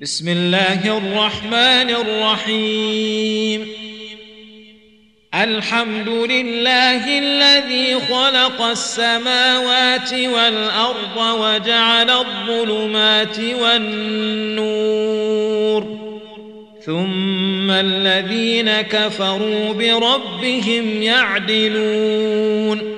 بسم اللہ الرحمن الرحیم الحمد للہ الذي خلق السماوات والأرض وجعل الظلمات والنور. ثم الذين كفروا بربهم يعدلون.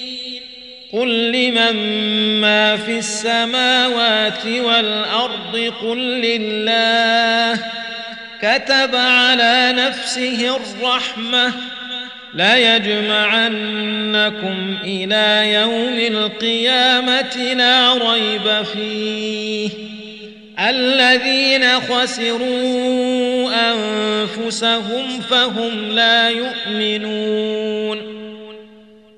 قل لمن ما في السماوات والأرض قل لله كتب على نفسه الرحمة لا يجمعنكم إلى يوم القيامة لا ريب فيه الذين خسروا أنفسهم فهم لا يؤمنون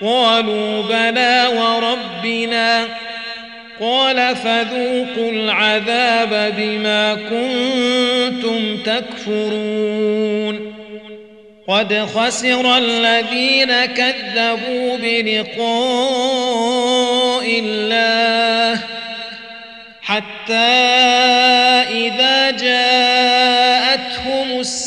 قالوا بلى وربنا قال فذوقوا العذاب بما كنتم تكفرون قد خسر الذين كذبوا بلقاء الله حتى إذا جاءت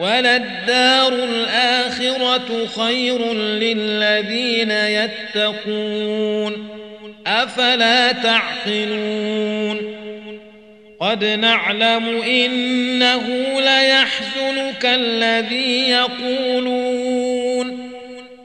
وللدار الآخرة خير للذين يتقون أفلا تعقلون قد نعلم إنه ليحزنك الذي يقولون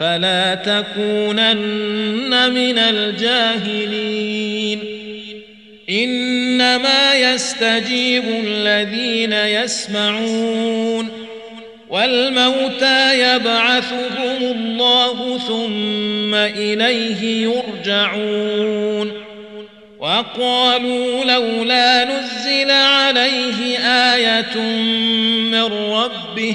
فلا تكونن من الجاهلين. إنما يستجيب الذين يسمعون. والموتى يبعثهم الله ثم إليه يرجعون. وقالوا لولا نزل عليه آية من ربه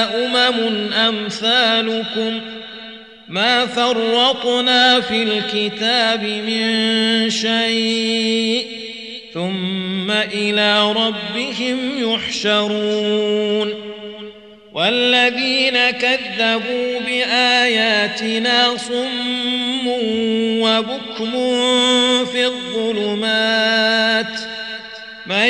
أمثالكم ما فرطنا في الكتاب من شيء ثم إلى ربهم يحشرون والذين كذبوا بآياتنا صم وبكم في الظلمات من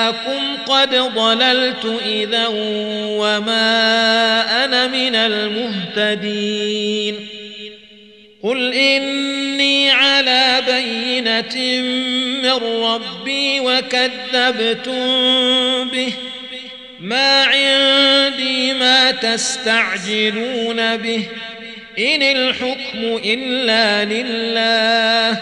قد ضللت إذا وما أنا من المهتدين. قل إني على بينة من ربي وكذبتم به. ما عندي ما تستعجلون به. إن الحكم إلا لله.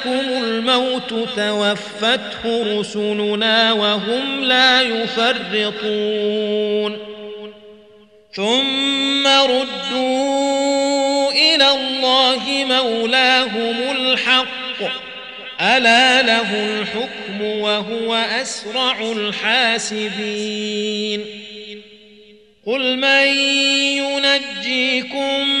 أَحَدَكُمُ الْمَوْتُ تَوَفَّتْهُ رُسُلُنَا وَهُمْ لَا يُفَرِّطُونَ ثُمَّ رُدُّوا إِلَى اللَّهِ مَوْلَاهُمُ الْحَقِّ أَلَا لَهُ الْحُكْمُ وَهُوَ أَسْرَعُ الْحَاسِبِينَ قُلْ مَنْ يُنَجِّيكُمْ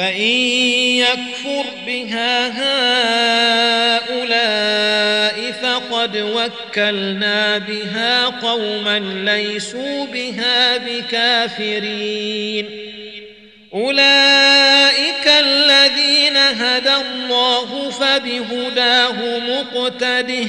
فإن يكفر بها هؤلاء فقد وكلنا بها قوما ليسوا بها بكافرين أولئك الذين هدى الله فبهداه مقتده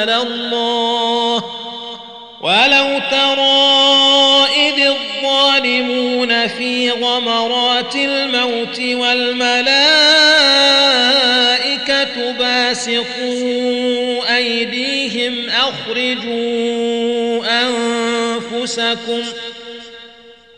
على الله ولو ترى إذ الظالمون في غمرات الموت والملائكة باسقوا أيديهم أخرجوا أنفسكم ۖ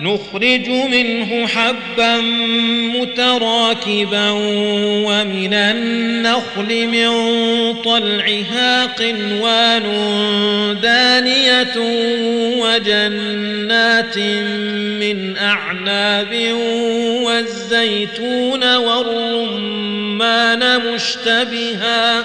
نخرج منه حبا متراكبا ومن النخل من طلعها قنوان دانية وجنات من أعناب والزيتون والرمان مشتبها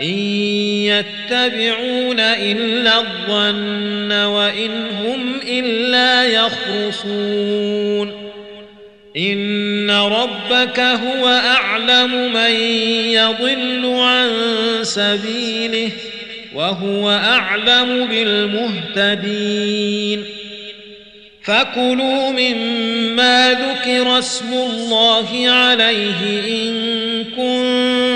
ان يتبعون الا الظن وان هم الا يخرصون ان ربك هو اعلم من يضل عن سبيله وهو اعلم بالمهتدين فكلوا مما ذكر اسم الله عليه ان كنتم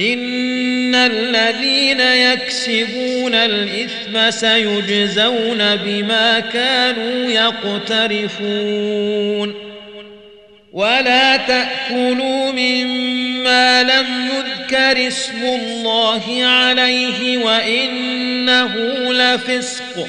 ان الذين يكسبون الاثم سيجزون بما كانوا يقترفون ولا تاكلوا مما لم يذكر اسم الله عليه وانه لفسق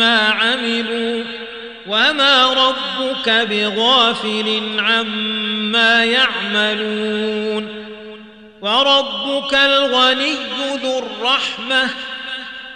بما عملوا وما ربك بغافل عما يعملون. وربك الغني ذو الرحمة.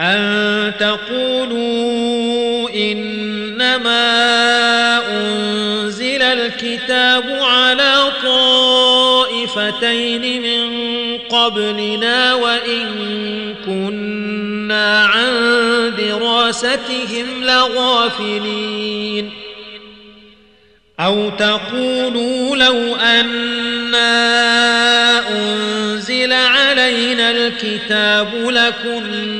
ان تقولوا انما انزل الكتاب على طائفتين من قبلنا وان كنا عن دراستهم لغافلين أو تقولوا لو أنا انزل علينا الكتاب لكنا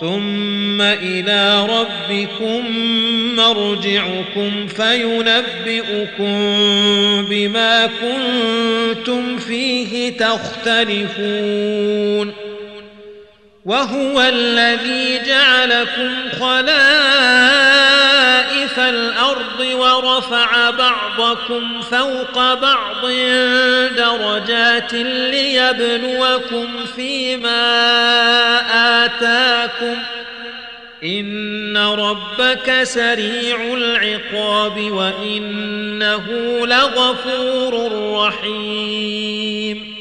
ثم إلى ربكم مرجعكم فينبئكم بما كنتم فيه تختلفون وهو الذي جعلكم خلائق الأرض ورفع بعضكم فوق بعض درجات ليبلوكم فيما آتاكم إن ربك سريع العقاب وإنه لغفور رحيم